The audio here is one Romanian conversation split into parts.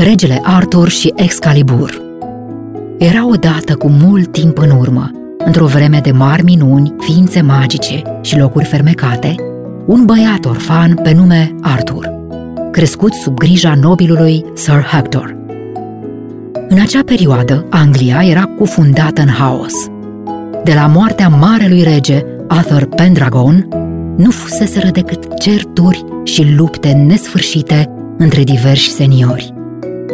Regele Arthur și Excalibur Era odată cu mult timp în urmă, într-o vreme de mari minuni, ființe magice și locuri fermecate, un băiat orfan pe nume Arthur, crescut sub grija nobilului Sir Hector. În acea perioadă, Anglia era cufundată în haos. De la moartea marelui rege Arthur Pendragon, nu fuseseră decât certuri și lupte nesfârșite între diversi seniori.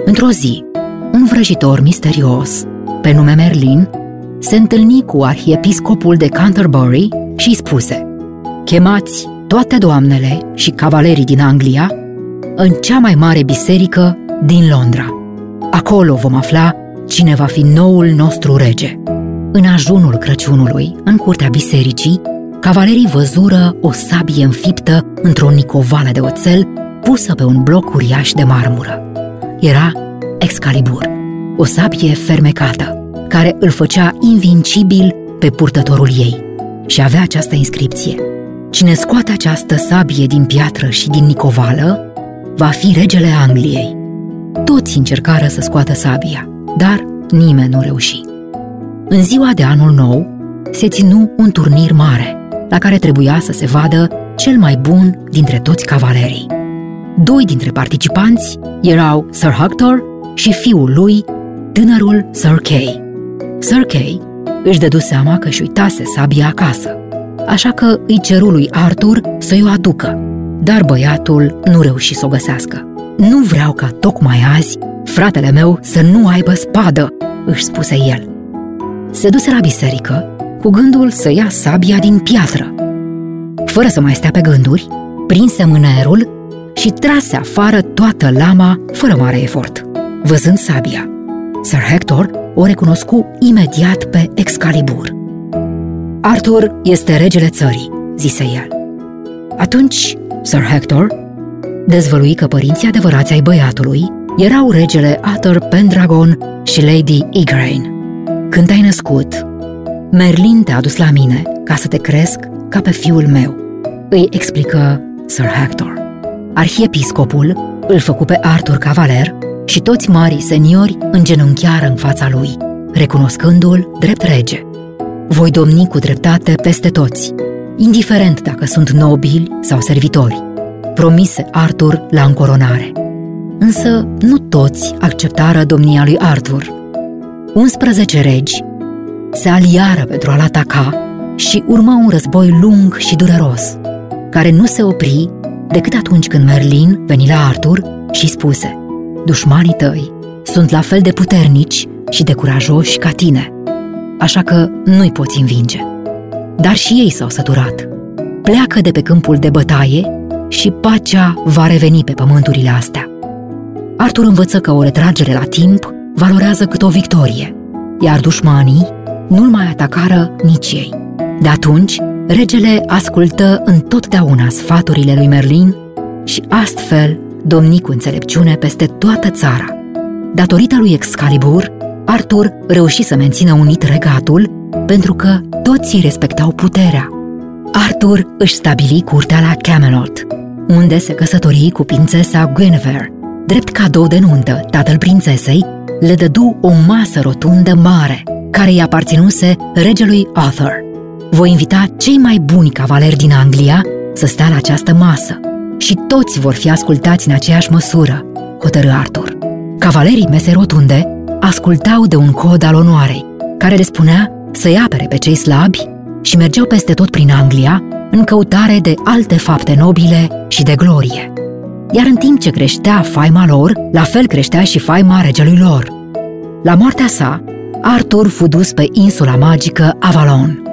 Într-o zi, un vrăjitor misterios, pe nume Merlin, se întâlni cu arhiepiscopul de Canterbury și îi spuse Chemați toate doamnele și cavalerii din Anglia în cea mai mare biserică din Londra. Acolo vom afla cine va fi noul nostru rege. În ajunul Crăciunului, în curtea bisericii, cavalerii văzură o sabie înfiptă într-o nicovală de oțel pusă pe un bloc uriaș de marmură. Era Excalibur, o sabie fermecată, care îl făcea invincibil pe purtătorul ei și avea această inscripție. Cine scoate această sabie din piatră și din nicovală, va fi regele Angliei. Toți încercară să scoată sabia, dar nimeni nu reuși. În ziua de anul nou, se ținu un turnir mare, la care trebuia să se vadă cel mai bun dintre toți cavalerii. Doi dintre participanți erau Sir Hector și fiul lui, tânărul Sir Kay. Sir Kay își dădu seama că își uitase sabia acasă, așa că îi ceru lui Arthur să-i o aducă, dar băiatul nu reuși să o găsească. Nu vreau ca tocmai azi fratele meu să nu aibă spadă, își spuse el. Se duse la biserică cu gândul să ia sabia din piatră. Fără să mai stea pe gânduri, prinse mânerul și trase afară toată lama fără mare efort. Văzând sabia, Sir Hector o recunoscu imediat pe Excalibur. Arthur este regele țării, zise el. Atunci, Sir Hector dezvălui că părinții adevărați ai băiatului erau regele Arthur Pendragon și Lady Igraine. Când ai născut, Merlin te-a dus la mine ca să te cresc ca pe fiul meu, îi explică Sir Hector. Arhiepiscopul îl făcu pe Arthur cavaler și toți marii seniori îngenunchiară în fața lui, recunoscându-l drept rege. Voi domni cu dreptate peste toți, indiferent dacă sunt nobili sau servitori, promise Arthur la încoronare. Însă nu toți acceptară domnia lui Arthur. 11 regi se aliară pentru a-l ataca și urma un război lung și dureros, care nu se opri decât atunci când Merlin veni la Arthur și spuse Dușmanii tăi sunt la fel de puternici și de curajoși ca tine, așa că nu-i poți învinge. Dar și ei s-au săturat. Pleacă de pe câmpul de bătaie și pacea va reveni pe pământurile astea. Arthur învăță că o retragere la timp valorează cât o victorie, iar dușmanii nu-l mai atacară nici ei. De atunci, regele ascultă întotdeauna sfaturile lui Merlin și astfel domni cu înțelepciune peste toată țara. Datorită lui Excalibur, Arthur reuși să mențină unit regatul pentru că toți îi respectau puterea. Arthur își stabili curtea la Camelot, unde se căsători cu prințesa Guinevere. Drept cadou de nuntă, tatăl prințesei le dădu o masă rotundă mare, care îi aparținuse regelui Arthur. Voi invita cei mai buni cavaleri din Anglia să stea la această masă și toți vor fi ascultați în aceeași măsură, hotărâ Arthur. Cavalerii mese rotunde ascultau de un cod al onoarei, care le spunea să-i apere pe cei slabi și mergeau peste tot prin Anglia în căutare de alte fapte nobile și de glorie. Iar în timp ce creștea faima lor, la fel creștea și faima regelui lor. La moartea sa, Arthur fu dus pe insula magică Avalon.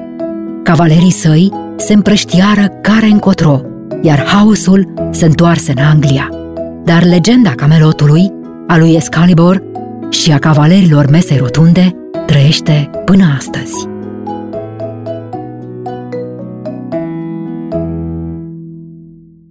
Cavalerii săi se împrăștiară care încotro, iar haosul se întoarse în Anglia. Dar legenda Camelotului, a lui Excalibur și a cavalerilor mesei rotunde trăiește până astăzi.